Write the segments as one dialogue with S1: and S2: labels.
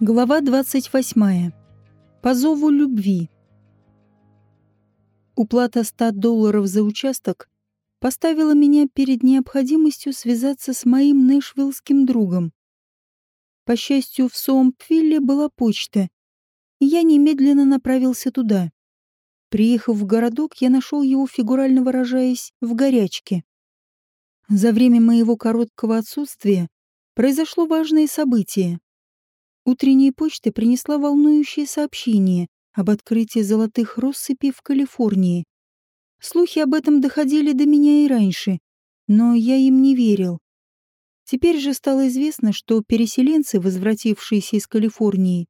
S1: Глава 28. По зову любви. Уплата 100 долларов за участок поставила меня перед необходимостью связаться с моим нэшвиллским другом. По счастью, в Соумпвилле была почта, и я немедленно направился туда. Приехав в городок, я нашел его, фигурально выражаясь, в горячке. За время моего короткого отсутствия произошло важное событие. Утренняя почта принесла волнующее сообщение об открытии золотых россыпей в Калифорнии. Слухи об этом доходили до меня и раньше, но я им не верил. Теперь же стало известно, что переселенцы, возвратившиеся из Калифорнии,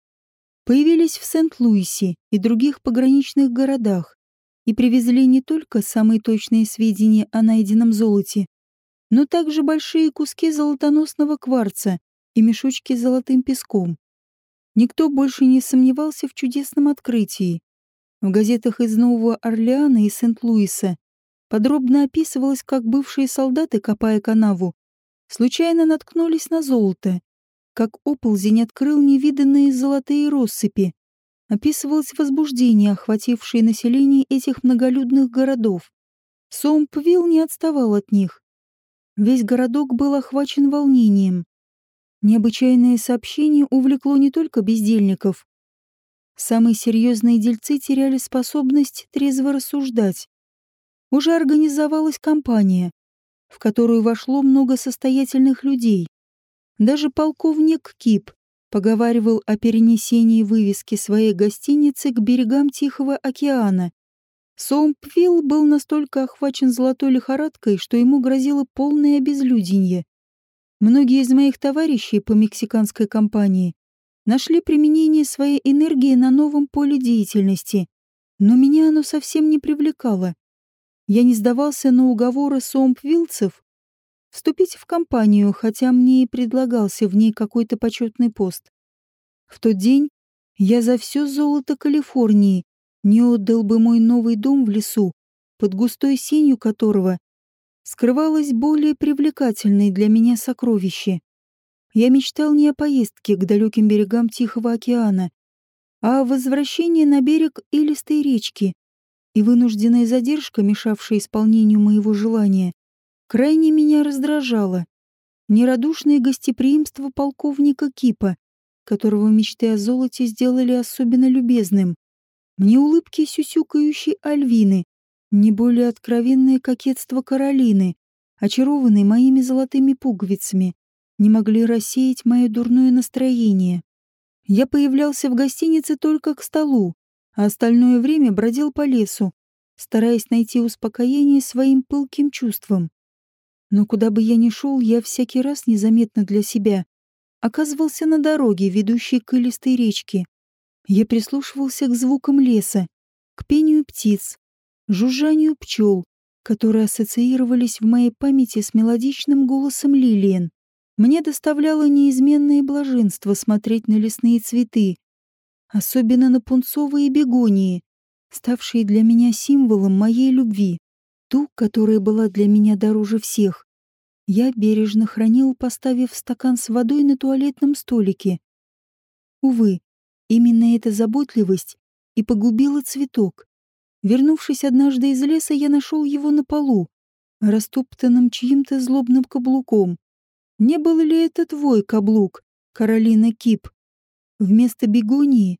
S1: появились в Сент-Луисе и других пограничных городах и привезли не только самые точные сведения о найденном золоте, но также большие куски золотоносного кварца и мешочки с золотым песком. Никто больше не сомневался в чудесном открытии. В газетах из Нового Орлеана и Сент-Луиса подробно описывалось, как бывшие солдаты, копая канаву, случайно наткнулись на золото, как оползень открыл невиданные золотые россыпи. Описывалось возбуждение, охватившее население этих многолюдных городов. Сомпвилл не отставал от них. Весь городок был охвачен волнением. Необычайное сообщение увлекло не только бездельников. Самые серьезные дельцы теряли способность трезво рассуждать. Уже организовалась компания, в которую вошло много состоятельных людей. Даже полковник Кип поговаривал о перенесении вывески своей гостиницы к берегам Тихого океана. Соумпвилл был настолько охвачен золотой лихорадкой, что ему грозило полное обезлюденье. Многие из моих товарищей по мексиканской компании нашли применение своей энергии на новом поле деятельности, но меня оно совсем не привлекало. Я не сдавался на уговоры сомпвилцев вступить в компанию, хотя мне и предлагался в ней какой-то почетный пост. В тот день я за все золото Калифорнии не отдал бы мой новый дом в лесу, под густой сенью которого скрывалось более привлекательное для меня сокровище. Я мечтал не о поездке к далеким берегам Тихого океана, а о возвращении на берег илистой речки, и вынужденная задержка, мешавшая исполнению моего желания, крайне меня раздражала. Нерадушное гостеприимство полковника Кипа, которого мечты о золоте сделали особенно любезным. Мне улыбки сюсюкающей Альвины, не более откровенное кокетство Каролины, очарованной моими золотыми пуговицами, не могли рассеять мое дурное настроение. Я появлялся в гостинице только к столу, а остальное время бродил по лесу, стараясь найти успокоение своим пылким чувствам. Но куда бы я ни шел, я всякий раз незаметно для себя оказывался на дороге, ведущей к илистой речке. Я прислушивался к звукам леса, к пению птиц, жужжанию пчел, которые ассоциировались в моей памяти с мелодичным голосом Лилиен. Мне доставляло неизменное блаженство смотреть на лесные цветы, особенно на пунцовые бегонии, ставшие для меня символом моей любви, ту, которая была для меня дороже всех. Я бережно хранил, поставив стакан с водой на туалетном столике. Увы, именно эта заботливость и погубила цветок. Вернувшись однажды из леса, я нашел его на полу, растоптанным чьим-то злобным каблуком. Не был ли это твой каблук, Каролина Кип? Вместо бегонии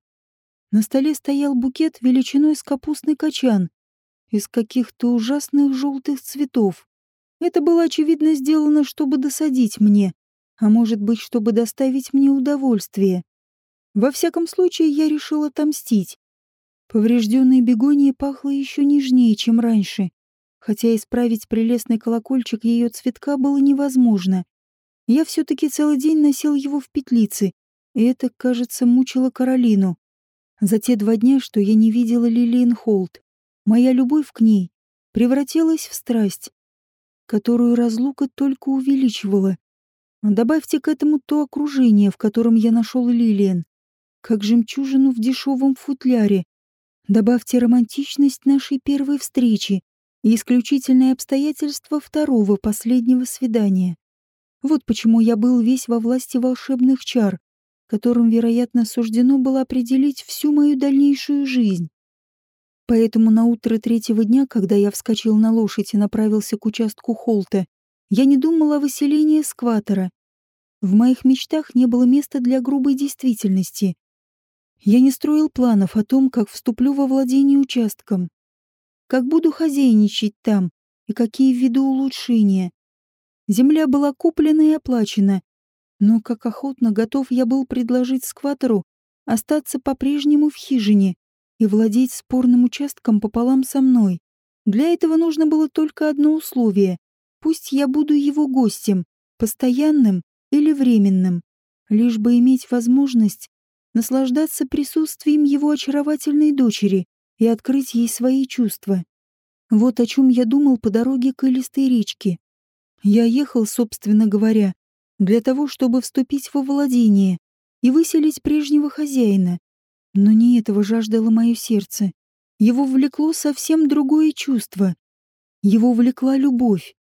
S1: на столе стоял букет величиной с капустный качан из каких-то ужасных желтых цветов. Это было, очевидно, сделано, чтобы досадить мне, а может быть, чтобы доставить мне удовольствие. Во всяком случае, я решил отомстить. Поврежденная бегония пахла еще нежнее, чем раньше, хотя исправить прелестный колокольчик ее цветка было невозможно. Я все-таки целый день носил его в петлице, и это, кажется, мучило Каролину. За те два дня, что я не видела Лилиен Холт, моя любовь к ней превратилась в страсть, которую разлука только увеличивала. Добавьте к этому то окружение, в котором я нашел Лилиен, как жемчужину в дешевом футляре, Добавьте романтичность нашей первой встречи и исключительные обстоятельства второго последнего свидания. Вот почему я был весь во власти волшебных чар, которым, вероятно, суждено было определить всю мою дальнейшую жизнь. Поэтому на утро третьего дня, когда я вскочил на лошадь и направился к участку Холта, я не думал о выселении эскватора. В моих мечтах не было места для грубой действительности. Я не строил планов о том, как вступлю во владение участком, как буду хозяйничать там и какие введу улучшения. Земля была куплена и оплачена, но как охотно готов я был предложить скватору остаться по-прежнему в хижине и владеть спорным участком пополам со мной. Для этого нужно было только одно условие. Пусть я буду его гостем, постоянным или временным, лишь бы иметь возможность наслаждаться присутствием его очаровательной дочери и открыть ей свои чувства. Вот о чем я думал по дороге к Илистой речке. Я ехал, собственно говоря, для того, чтобы вступить во владение и выселить прежнего хозяина, но не этого жаждало мое сердце. Его влекло совсем другое чувство. Его влекла любовь.